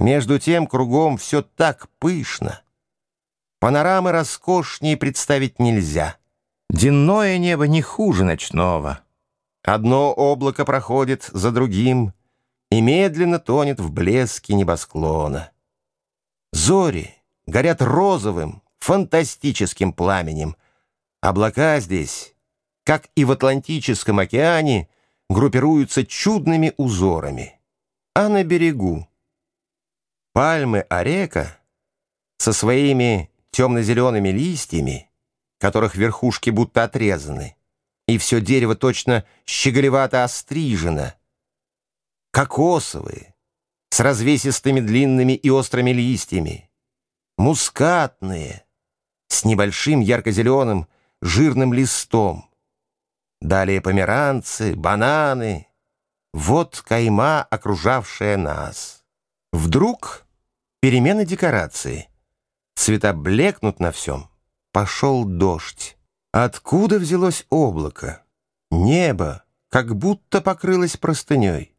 Между тем кругом все так пышно. Панорамы роскошнее представить нельзя. Денное небо не хуже ночного. Одно облако проходит за другим и медленно тонет в блеске небосклона. Зори горят розовым, фантастическим пламенем. Облака здесь, как и в Атлантическом океане, группируются чудными узорами. А на берегу пальмы орека со своими темно-зелеными листьями, которых верхушки будто отрезаны, и все дерево точно щеголевато острижено, кокосовые, с развесистыми длинными и острыми листьями, мускатные, с небольшим ярко-зеленым жирным листом. Далее померанцы, бананы. Вот кайма, окружавшая нас. Вдруг перемена декорации. Цвета блекнут на всем. Пошел дождь. Откуда взялось облако? Небо как будто покрылось простыней.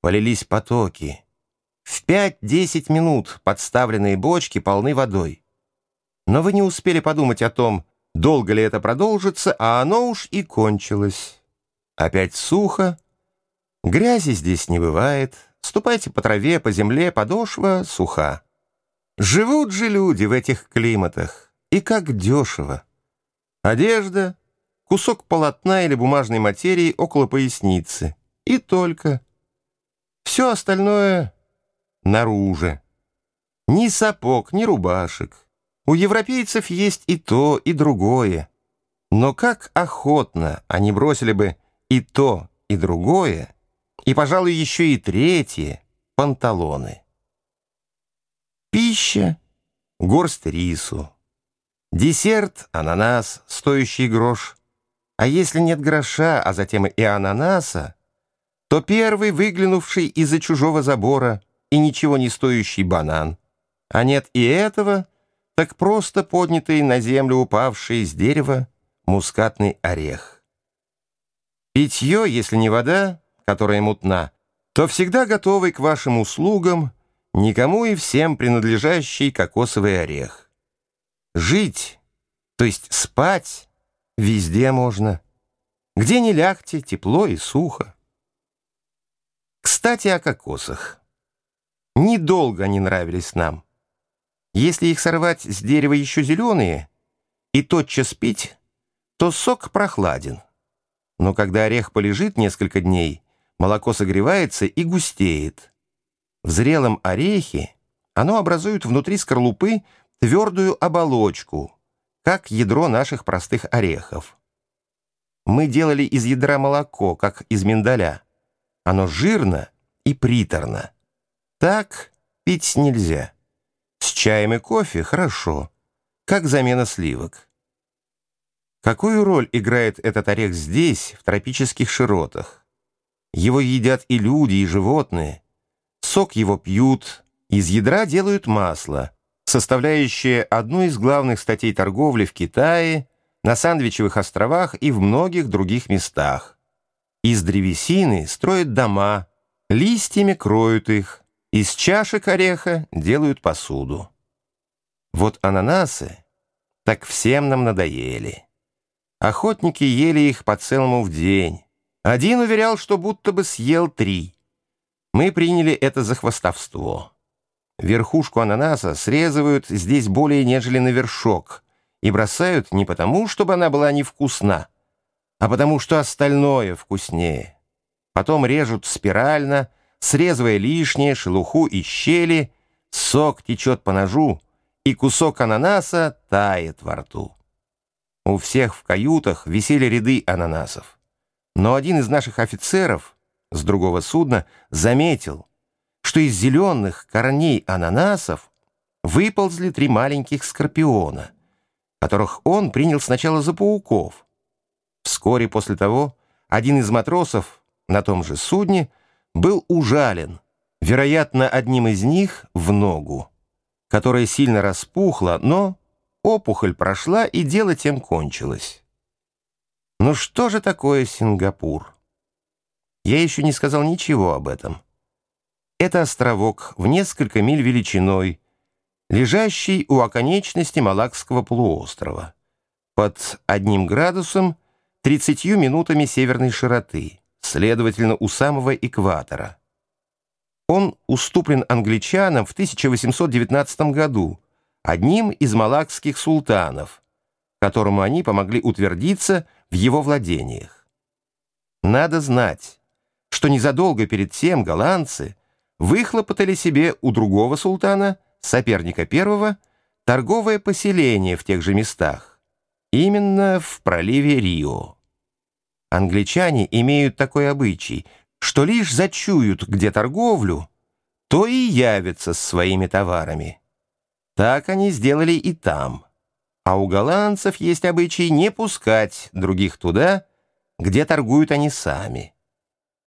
Полились потоки. В пять-десять минут подставленные бочки полны водой. Но вы не успели подумать о том, долго ли это продолжится, а оно уж и кончилось. Опять сухо. Грязи здесь не бывает. Ступайте по траве, по земле, подошва суха. Живут же люди в этих климатах. И как дешево. Одежда, кусок полотна или бумажной материи около поясницы. И только. Все остальное наружу. Ни сапог, ни рубашек. У европейцев есть и то, и другое. Но как охотно они бросили бы и то, и другое, и, пожалуй, еще и третье — панталоны. Пища — горсть рису. Десерт — ананас, стоящий грош. А если нет гроша, а затем и ананаса, то первый, выглянувший из-за чужого забора, и ничего не стоящий банан. А нет и этого — так просто поднятый на землю упавший из дерева мускатный орех. Питье, если не вода, которая мутна, то всегда готовый к вашим услугам никому и всем принадлежащий кокосовый орех. Жить, то есть спать, везде можно. Где не лягте, тепло и сухо. Кстати, о кокосах. Недолго они нравились нам. Если их сорвать с дерева еще зеленые и тотчас пить, то сок прохладен. Но когда орех полежит несколько дней, молоко согревается и густеет. В зрелом орехе оно образует внутри скорлупы твердую оболочку, как ядро наших простых орехов. Мы делали из ядра молоко, как из миндаля. Оно жирно и приторно. Так пить нельзя. С чаем и кофе хорошо, как замена сливок. Какую роль играет этот орех здесь, в тропических широтах? Его едят и люди, и животные. Сок его пьют, из ядра делают масло, составляющее одну из главных статей торговли в Китае, на Сандвичевых островах и в многих других местах. Из древесины строят дома, листьями кроют их, из чашек ореха делают посуду. Вот ананасы так всем нам надоели. Охотники ели их по целому в день. Один уверял, что будто бы съел три. Мы приняли это за хвостовство. Верхушку ананаса срезывают здесь более нежели на вершок и бросают не потому, чтобы она была невкусна, а потому что остальное вкуснее. Потом режут спирально, срезывая лишнее, шелуху и щели, сок течет по ножу, и кусок ананаса тает во рту. У всех в каютах висели ряды ананасов. Но один из наших офицеров с другого судна заметил, что из зеленых корней ананасов выползли три маленьких скорпиона, которых он принял сначала за пауков. Вскоре после того один из матросов на том же судне — был ужален, вероятно, одним из них в ногу, которая сильно распухла, но опухоль прошла, и дело тем кончилось. Ну что же такое Сингапур? Я еще не сказал ничего об этом. Это островок в несколько миль величиной, лежащий у оконечности Малакского полуострова, под одним градусом 30 минутами северной широты, следовательно, у самого экватора. Он уступлен англичанам в 1819 году, одним из малакских султанов, которому они помогли утвердиться в его владениях. Надо знать, что незадолго перед тем голландцы выхлопотали себе у другого султана, соперника первого, торговое поселение в тех же местах, именно в проливе Рио. Англичане имеют такой обычай, что лишь зачуют где торговлю, то и явятся с своими товарами. Так они сделали и там. А у голландцев есть обычай не пускать других туда, где торгуют они сами.